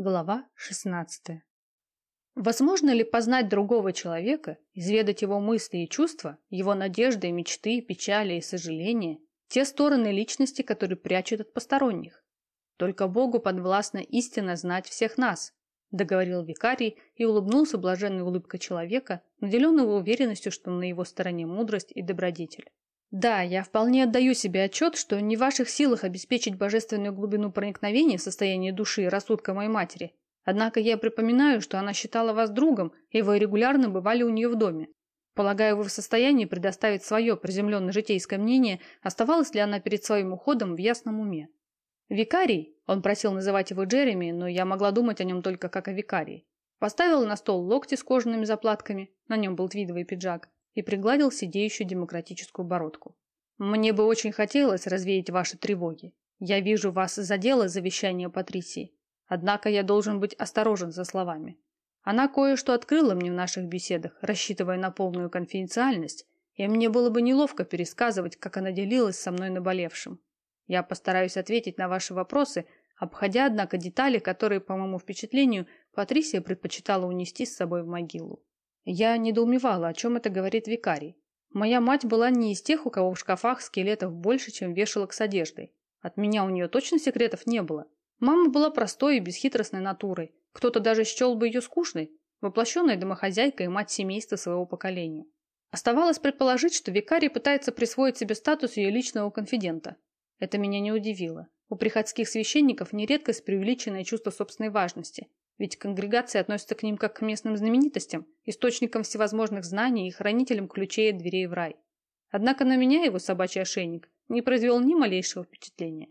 Глава 16. Возможно ли познать другого человека, изведать его мысли и чувства, его надежды, мечты, печали и сожаления, те стороны личности, которые прячут от посторонних? Только Богу подвластно истинно знать всех нас, договорил викарий и улыбнулся блаженной улыбкой человека, наделенного уверенностью, что на его стороне мудрость и добродетель. Да, я вполне отдаю себе отчет, что не в ваших силах обеспечить божественную глубину проникновения в состояние души и рассудка моей матери. Однако я припоминаю, что она считала вас другом, и вы регулярно бывали у нее в доме. Полагаю, вы в состоянии предоставить свое приземленное житейское мнение, оставалась ли она перед своим уходом в ясном уме. Викарий, он просил называть его Джереми, но я могла думать о нем только как о викарии, поставил на стол локти с кожаными заплатками, на нем был твидовый пиджак, и пригладил сидеющую демократическую бородку. «Мне бы очень хотелось развеять ваши тревоги. Я вижу, вас задело завещание Патрисии. Однако я должен быть осторожен со словами. Она кое-что открыла мне в наших беседах, рассчитывая на полную конфиденциальность, и мне было бы неловко пересказывать, как она делилась со мной наболевшим. Я постараюсь ответить на ваши вопросы, обходя, однако, детали, которые, по моему впечатлению, Патрисия предпочитала унести с собой в могилу. Я недоумевала, о чем это говорит викарий. Моя мать была не из тех, у кого в шкафах скелетов больше, чем вешалок с одеждой. От меня у нее точно секретов не было. Мама была простой и бесхитростной натурой. Кто-то даже счел бы ее скучной, воплощенной домохозяйкой и мать семейства своего поколения. Оставалось предположить, что викарий пытается присвоить себе статус ее личного конфидента. Это меня не удивило. У приходских священников нередкость преувеличенное чувство собственной важности. Ведь конгрегация относится к ним как к местным знаменитостям, источникам всевозможных знаний и хранителям ключей от дверей в рай. Однако на меня его собачий ошейник не произвел ни малейшего впечатления.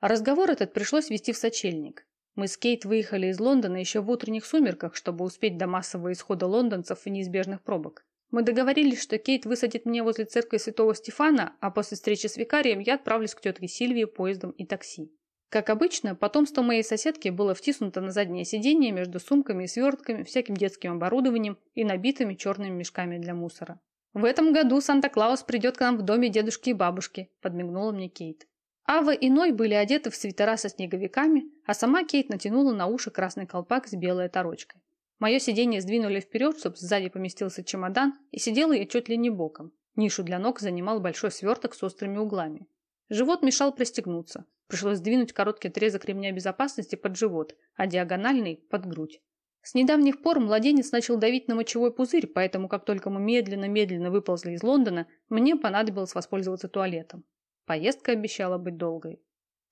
А разговор этот пришлось вести в сочельник. Мы с Кейт выехали из Лондона еще в утренних сумерках, чтобы успеть до массового исхода лондонцев и неизбежных пробок. Мы договорились, что Кейт высадит меня возле церкви Святого Стефана, а после встречи с викарием я отправлюсь к тетке Сильвии поездом и такси. Как обычно, потомство моей соседки было втиснуто на заднее сиденье между сумками и свертками, всяким детским оборудованием и набитыми черными мешками для мусора. «В этом году Санта-Клаус придет к нам в доме дедушки и бабушки», – подмигнула мне Кейт. Ава и Ной были одеты в свитера со снеговиками, а сама Кейт натянула на уши красный колпак с белой оторочкой. Мое сиденье сдвинули вперед, чтобы сзади поместился чемодан, и сидела я чуть ли не боком. Нишу для ног занимал большой сверток с острыми углами. Живот мешал пристегнуться. Пришлось сдвинуть короткий отрезок ремня безопасности под живот, а диагональный – под грудь. С недавних пор младенец начал давить на мочевой пузырь, поэтому как только мы медленно-медленно выползли из Лондона, мне понадобилось воспользоваться туалетом. Поездка обещала быть долгой.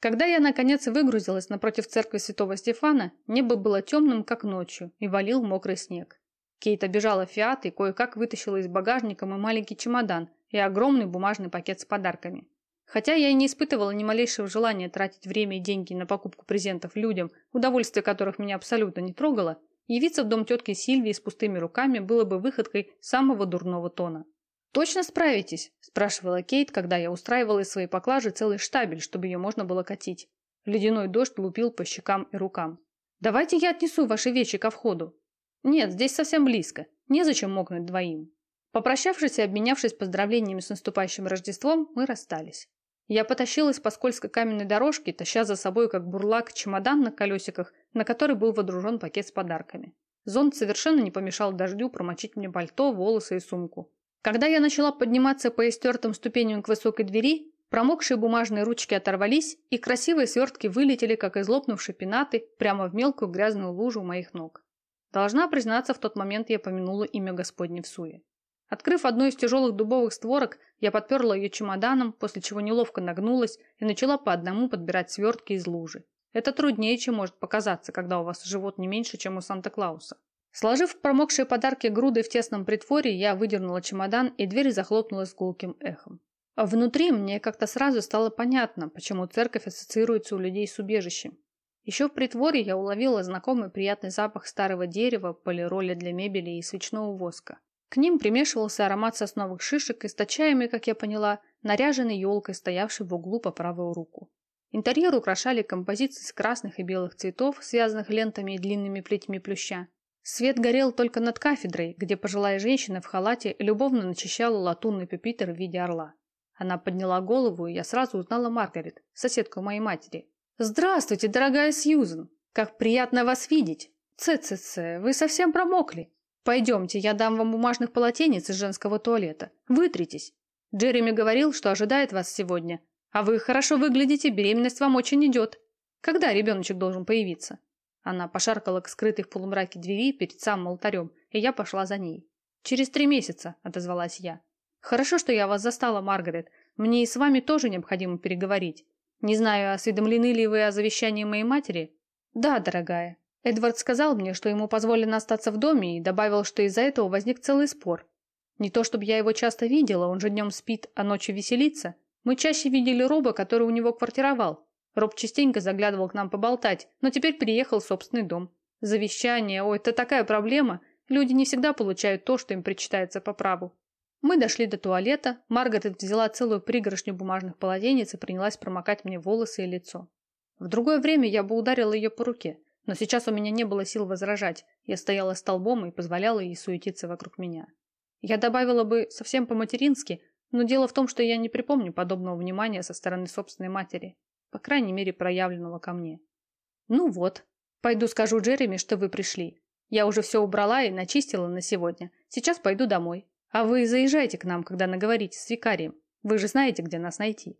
Когда я, наконец, выгрузилась напротив церкви святого Стефана, небо было темным, как ночью, и валил мокрый снег. Кейт обежала фиат и кое-как вытащила из багажника мой маленький чемодан и огромный бумажный пакет с подарками. Хотя я и не испытывала ни малейшего желания тратить время и деньги на покупку презентов людям, удовольствие которых меня абсолютно не трогало, явиться в дом тетки Сильвии с пустыми руками было бы выходкой самого дурного тона. «Точно справитесь?» – спрашивала Кейт, когда я устраивала из своей поклажи целый штабель, чтобы ее можно было катить. Ледяной дождь лупил по щекам и рукам. «Давайте я отнесу ваши вещи ко входу». «Нет, здесь совсем близко. Незачем мокнуть двоим». Попрощавшись и обменявшись поздравлениями с наступающим Рождеством, мы расстались. Я потащилась по скользкой каменной дорожке, таща за собой как бурлак чемодан на колесиках, на который был водружен пакет с подарками. Зонт совершенно не помешал дождю промочить мне пальто, волосы и сумку. Когда я начала подниматься по истертым ступеням к высокой двери, промокшие бумажные ручки оторвались, и красивые свертки вылетели, как из лопнувшей пенаты, прямо в мелкую грязную лужу моих ног. Должна признаться, в тот момент я помянула имя Господне в суе. Открыв одну из тяжелых дубовых створок, я подперла ее чемоданом, после чего неловко нагнулась и начала по одному подбирать свертки из лужи. Это труднее, чем может показаться, когда у вас живот не меньше, чем у Санта-Клауса. Сложив промокшие подарки грудой в тесном притворе, я выдернула чемодан, и дверь захлопнулась гулким эхом. Внутри мне как-то сразу стало понятно, почему церковь ассоциируется у людей с убежищем. Еще в притворе я уловила знакомый приятный запах старого дерева, полироля для мебели и свечного воска. К ним примешивался аромат сосновых шишек, источаемый, как я поняла, наряженной елкой, стоявшей в углу по правую руку. Интерьер украшали композиции из красных и белых цветов, связанных лентами и длинными плетьми плюща. Свет горел только над кафедрой, где пожилая женщина в халате любовно начищала латунный пюпитр в виде орла. Она подняла голову, и я сразу узнала Маргарет, соседку моей матери. «Здравствуйте, дорогая Сьюзен!» Как приятно вас видеть! Ц-ц-ц, вы совсем промокли. Пойдемте, я дам вам бумажных полотенец из женского туалета. Вытритесь. Джереми говорил, что ожидает вас сегодня. А вы хорошо выглядите, беременность вам очень идет. Когда ребеночек должен появиться?» Она пошаркала к скрытой в полумраке двери перед самым алтарем, и я пошла за ней. «Через три месяца», — отозвалась я. «Хорошо, что я вас застала, Маргарет. Мне и с вами тоже необходимо переговорить. Не знаю, осведомлены ли вы о завещании моей матери?» «Да, дорогая. Эдвард сказал мне, что ему позволено остаться в доме и добавил, что из-за этого возник целый спор. Не то чтобы я его часто видела, он же днем спит, а ночью веселится. Мы чаще видели Роба, который у него квартировал. Роб частенько заглядывал к нам поболтать, но теперь переехал в собственный дом. Завещание, ой, это такая проблема. Люди не всегда получают то, что им причитается по праву. Мы дошли до туалета, Маргарет взяла целую пригоршню бумажных полотенец и принялась промокать мне волосы и лицо. В другое время я бы ударила ее по руке, но сейчас у меня не было сил возражать. Я стояла столбом и позволяла ей суетиться вокруг меня. Я добавила бы совсем по-матерински, но дело в том, что я не припомню подобного внимания со стороны собственной матери, по крайней мере, проявленного ко мне. Ну вот, пойду скажу Джереми, что вы пришли. Я уже все убрала и начистила на сегодня. Сейчас пойду домой. А вы заезжайте к нам, когда наговорите с викарием. Вы же знаете, где нас найти.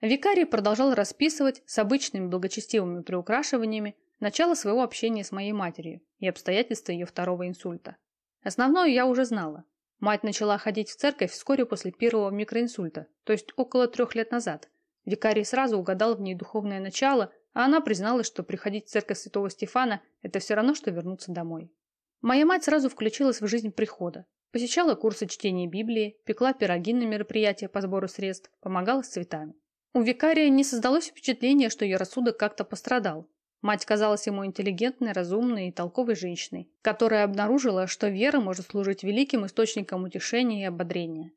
Викарий продолжал расписывать с обычными благочестивыми приукрашиваниями начало своего общения с моей матерью и обстоятельства ее второго инсульта. Основное я уже знала. Мать начала ходить в церковь вскоре после первого микроинсульта, то есть около трех лет назад. Викарий сразу угадал в ней духовное начало, а она призналась, что приходить в церковь святого Стефана – это все равно, что вернуться домой. Моя мать сразу включилась в жизнь прихода. Посещала курсы чтения Библии, пекла пироги на мероприятия по сбору средств, помогала с цветами. У викария не создалось впечатление, что ее рассудок как-то пострадал. Мать казалась ему интеллигентной, разумной и толковой женщиной, которая обнаружила, что вера может служить великим источником утешения и ободрения.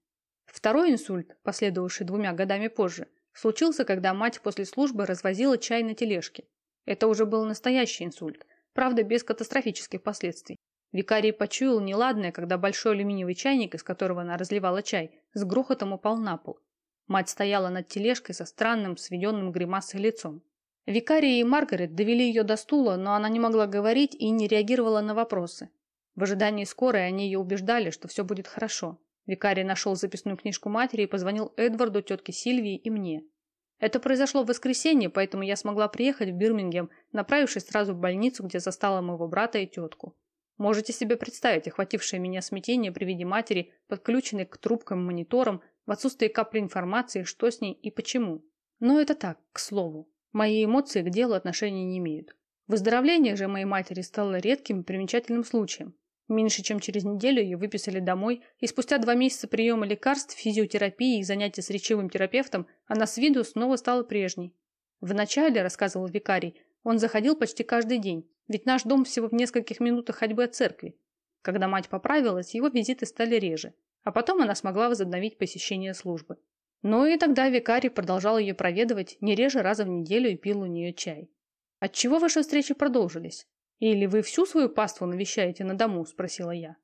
Второй инсульт, последовавший двумя годами позже, случился, когда мать после службы развозила чай на тележке. Это уже был настоящий инсульт, правда без катастрофических последствий. Викарий почуял неладное, когда большой алюминиевый чайник, из которого она разливала чай, с грохотом упал на пол. Мать стояла над тележкой со странным, сведенным гримасой лицом. Викария и Маргарет довели ее до стула, но она не могла говорить и не реагировала на вопросы. В ожидании скорой они ее убеждали, что все будет хорошо. Викарий нашел записную книжку матери и позвонил Эдварду, тетке Сильвии и мне. Это произошло в воскресенье, поэтому я смогла приехать в Бирмингем, направившись сразу в больницу, где застала моего брата и тетку. Можете себе представить охватившее меня смятение при виде матери, подключенной к трубкам мониторам, в отсутствии капли информации, что с ней и почему. Но это так, к слову. Мои эмоции к делу отношения не имеют. Выздоровление же моей матери стало редким и примечательным случаем. Меньше чем через неделю ее выписали домой, и спустя два месяца приема лекарств, физиотерапии и занятий с речевым терапевтом она с виду снова стала прежней. Вначале, рассказывал викарий, он заходил почти каждый день, ведь наш дом всего в нескольких минутах ходьбы от церкви. Когда мать поправилась, его визиты стали реже, а потом она смогла возобновить посещение службы. Но и тогда викарий продолжал ее проведывать не реже раза в неделю и пил у нее чай. «Отчего ваши встречи продолжились? Или вы всю свою паству навещаете на дому?» – спросила я.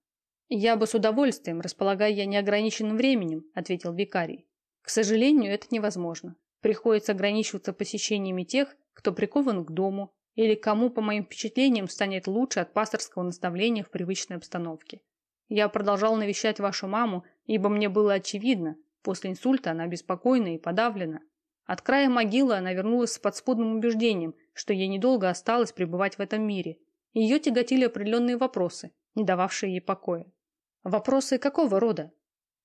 «Я бы с удовольствием, располагая я неограниченным временем», – ответил викарий. «К сожалению, это невозможно. Приходится ограничиваться посещениями тех, кто прикован к дому, или кому, по моим впечатлениям, станет лучше от пасторского наставления в привычной обстановке. Я продолжал навещать вашу маму, ибо мне было очевидно, После инсульта она беспокойна и подавлена. От края могилы она вернулась с подспудным убеждением, что ей недолго осталось пребывать в этом мире. Ее тяготили определенные вопросы, не дававшие ей покоя. Вопросы какого рода?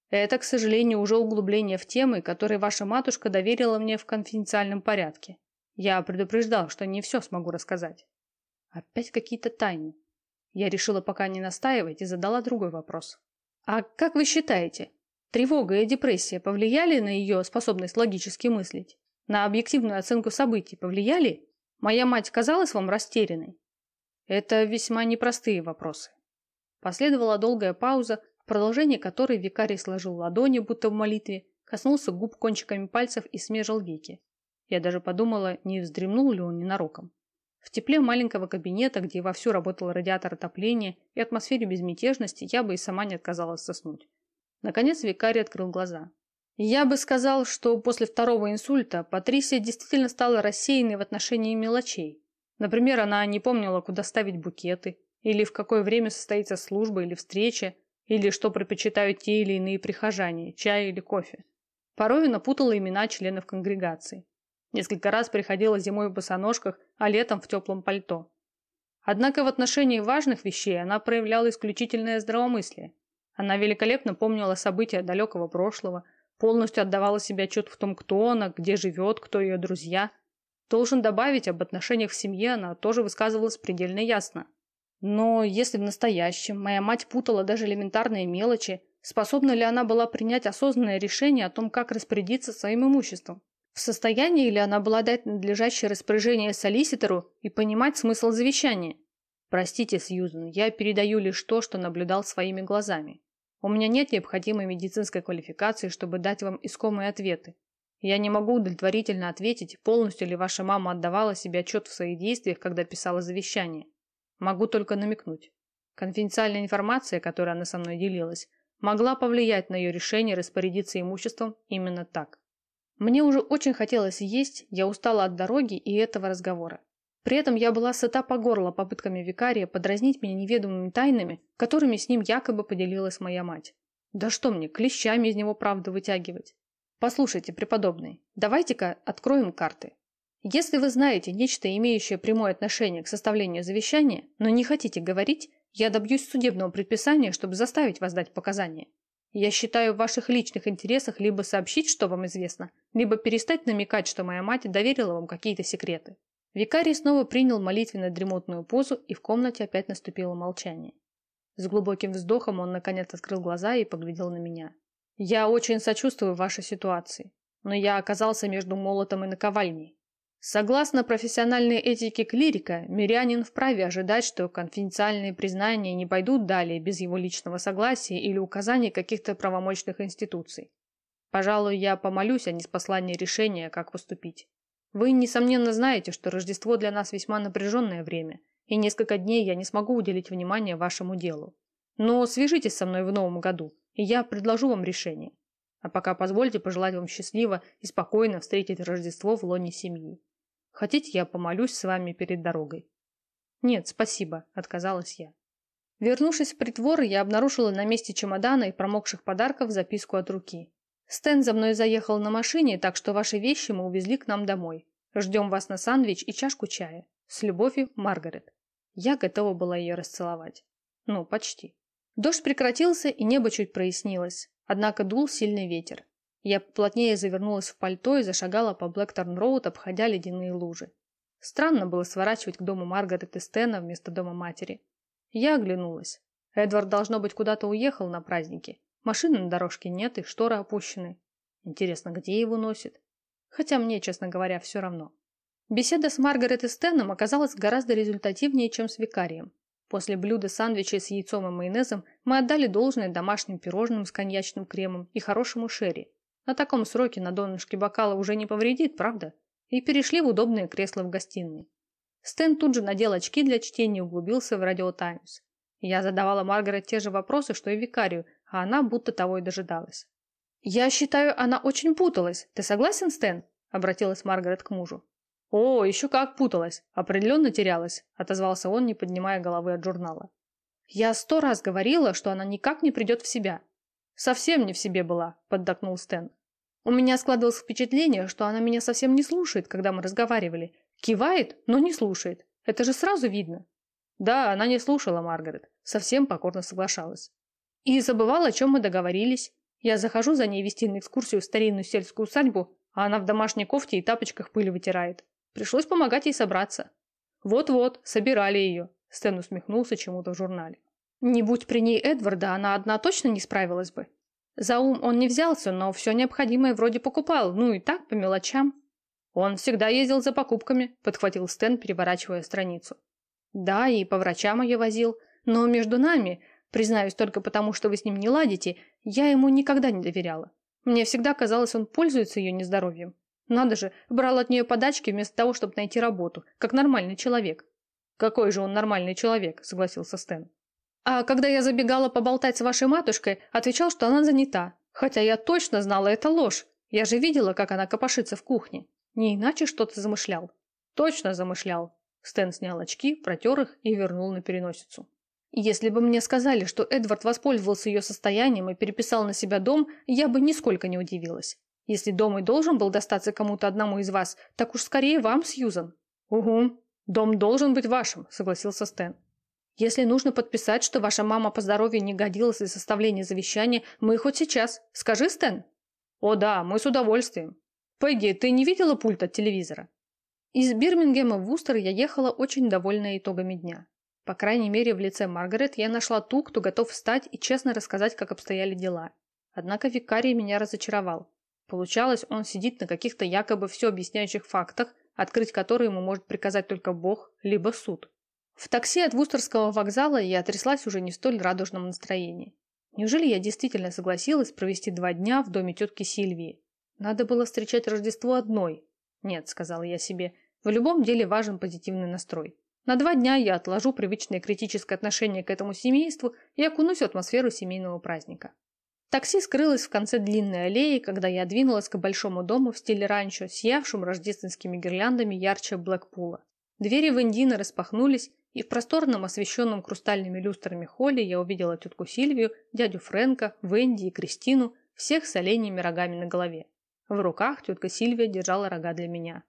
Это, к сожалению, уже углубление в темы, которые ваша матушка доверила мне в конфиденциальном порядке. Я предупреждал, что не все смогу рассказать. Опять какие-то тайны. Я решила пока не настаивать и задала другой вопрос. А как вы считаете, Тревога и депрессия повлияли на ее способность логически мыслить? На объективную оценку событий повлияли? Моя мать казалась вам растерянной? Это весьма непростые вопросы. Последовала долгая пауза, в продолжении которой викарий сложил ладони, будто в молитве, коснулся губ кончиками пальцев и смежил веки. Я даже подумала, не вздремнул ли он ненароком. В тепле маленького кабинета, где вовсю работал радиатор отопления и атмосфере безмятежности, я бы и сама не отказалась соснуть. Наконец викарий открыл глаза. Я бы сказал, что после второго инсульта Патрисия действительно стала рассеянной в отношении мелочей. Например, она не помнила, куда ставить букеты, или в какое время состоится служба или встреча, или что предпочитают те или иные прихожане, чай или кофе. Порой напутала имена членов конгрегации. Несколько раз приходила зимой в босоножках, а летом в теплом пальто. Однако в отношении важных вещей она проявляла исключительное здравомыслие. Она великолепно помнила события далекого прошлого, полностью отдавала себе отчет в том, кто она, где живет, кто ее друзья. Должен добавить, об отношениях в семье она тоже высказывалась предельно ясно. Но если в настоящем моя мать путала даже элементарные мелочи, способна ли она была принять осознанное решение о том, как распорядиться своим имуществом? В состоянии ли она была дать надлежащее распоряжение солиситору и понимать смысл завещания? Простите, Сьюзен, я передаю лишь то, что наблюдал своими глазами. У меня нет необходимой медицинской квалификации, чтобы дать вам искомые ответы. Я не могу удовлетворительно ответить, полностью ли ваша мама отдавала себе отчет в своих действиях, когда писала завещание. Могу только намекнуть. Конфиденциальная информация, которой она со мной делилась, могла повлиять на ее решение распорядиться имуществом именно так. Мне уже очень хотелось есть, я устала от дороги и этого разговора. При этом я была сыта по горло попытками викария подразнить меня неведомыми тайнами, которыми с ним якобы поделилась моя мать. Да что мне, клещами из него правду вытягивать? Послушайте, преподобный, давайте-ка откроем карты. Если вы знаете нечто, имеющее прямое отношение к составлению завещания, но не хотите говорить, я добьюсь судебного предписания, чтобы заставить вас дать показания. Я считаю в ваших личных интересах либо сообщить, что вам известно, либо перестать намекать, что моя мать доверила вам какие-то секреты. Викарий снова принял молитвенно-дремотную позу, и в комнате опять наступило молчание. С глубоким вздохом он наконец открыл глаза и поглядел на меня. «Я очень сочувствую вашей ситуации, но я оказался между молотом и наковальней. Согласно профессиональной этике клирика, мирянин вправе ожидать, что конфиденциальные признания не пойдут далее без его личного согласия или указаний каких-то правомочных институций. Пожалуй, я помолюсь о неспослании решения, как поступить. Вы, несомненно, знаете, что Рождество для нас весьма напряженное время, и несколько дней я не смогу уделить внимание вашему делу. Но свяжитесь со мной в новом году, и я предложу вам решение. А пока позвольте пожелать вам счастливо и спокойно встретить Рождество в лоне семьи. Хотите, я помолюсь с вами перед дорогой?» «Нет, спасибо», – отказалась я. Вернувшись в притвор, я обнаружила на месте чемодана и промокших подарков записку от руки. «Стэн за мной заехал на машине, так что ваши вещи мы увезли к нам домой. Ждем вас на сандвич и чашку чая. С любовью, Маргарет». Я готова была ее расцеловать. Ну, почти. Дождь прекратился, и небо чуть прояснилось. Однако дул сильный ветер. Я плотнее завернулась в пальто и зашагала по Блэкторн-Роуд, обходя ледяные лужи. Странно было сворачивать к дому Маргарет и Стена вместо дома матери. Я оглянулась. Эдвард, должно быть, куда-то уехал на праздники. Машины на дорожке нет и шторы опущены. Интересно, где его носит? Хотя мне, честно говоря, все равно. Беседа с Маргарет и Стеном оказалась гораздо результативнее, чем с викарием. После блюда сандвичей с яйцом и майонезом мы отдали должное домашним пирожным с коньячным кремом и хорошему шерри. На таком сроке на донышке бокала уже не повредит, правда? И перешли в удобные кресла в гостиной. Стэн тут же надел очки для чтения и углубился в радио Таймс. Я задавала Маргарет те же вопросы, что и викарию, а она будто того и дожидалась. «Я считаю, она очень путалась. Ты согласен, Стэн?» – обратилась Маргарет к мужу. «О, еще как путалась. Определенно терялась», – отозвался он, не поднимая головы от журнала. «Я сто раз говорила, что она никак не придет в себя». «Совсем не в себе была», – поддакнул Стэн. У меня складывалось впечатление, что она меня совсем не слушает, когда мы разговаривали. Кивает, но не слушает. Это же сразу видно. Да, она не слушала Маргарет. Совсем покорно соглашалась. И забывала, о чем мы договорились. Я захожу за ней вести на экскурсию в старинную сельскую усадьбу, а она в домашней кофте и тапочках пыль вытирает. Пришлось помогать ей собраться. Вот-вот, собирали ее. Стэн усмехнулся чему-то в журнале. Не будь при ней Эдварда, она одна точно не справилась бы. За ум он не взялся, но все необходимое вроде покупал, ну и так, по мелочам. Он всегда ездил за покупками, подхватил Стэн, переворачивая страницу. Да, и по врачам ее возил, но между нами, признаюсь только потому, что вы с ним не ладите, я ему никогда не доверяла. Мне всегда казалось, он пользуется ее нездоровьем. Надо же, брал от нее подачки вместо того, чтобы найти работу, как нормальный человек. Какой же он нормальный человек, согласился Стэн. А когда я забегала поболтать с вашей матушкой, отвечал, что она занята. Хотя я точно знала, это ложь. Я же видела, как она копошится в кухне. Не иначе что-то замышлял. Точно замышлял. Стэн снял очки, протер их и вернул на переносицу. Если бы мне сказали, что Эдвард воспользовался ее состоянием и переписал на себя дом, я бы нисколько не удивилась. Если дом и должен был достаться кому-то одному из вас, так уж скорее вам, Сьюзан. Угу, дом должен быть вашим, согласился Стэн. Если нужно подписать, что ваша мама по здоровью не годилась для составления завещания, мы хоть сейчас. Скажи, Стэн. О да, мы с удовольствием. Пегги, ты не видела пульт от телевизора? Из Бирмингема в Вустер я ехала очень довольная итогами дня. По крайней мере, в лице Маргарет я нашла ту, кто готов встать и честно рассказать, как обстояли дела. Однако викарий меня разочаровал. Получалось, он сидит на каких-то якобы все объясняющих фактах, открыть которые ему может приказать только Бог, либо суд. В такси от Вустерского вокзала я тряслась уже не в столь радужном настроении. Неужели я действительно согласилась провести два дня в доме тетки Сильвии? Надо было встречать Рождество одной. Нет, сказала я себе, в любом деле важен позитивный настрой. На два дня я отложу привычное критическое отношение к этому семейству и окунусь в атмосферу семейного праздника. Такси скрылось в конце длинной аллеи, когда я двинулась к большому дому в стиле ранчо, сиявшим рождественскими гирляндами ярче Блэкпула. Двери в Индино распахнулись, и в просторном, освещенном хрустальными люстрами холле я увидела тетку Сильвию, дядю Фрэнка, Венди и Кристину, всех с оленями рогами на голове. В руках тетка Сильвия держала рога для меня.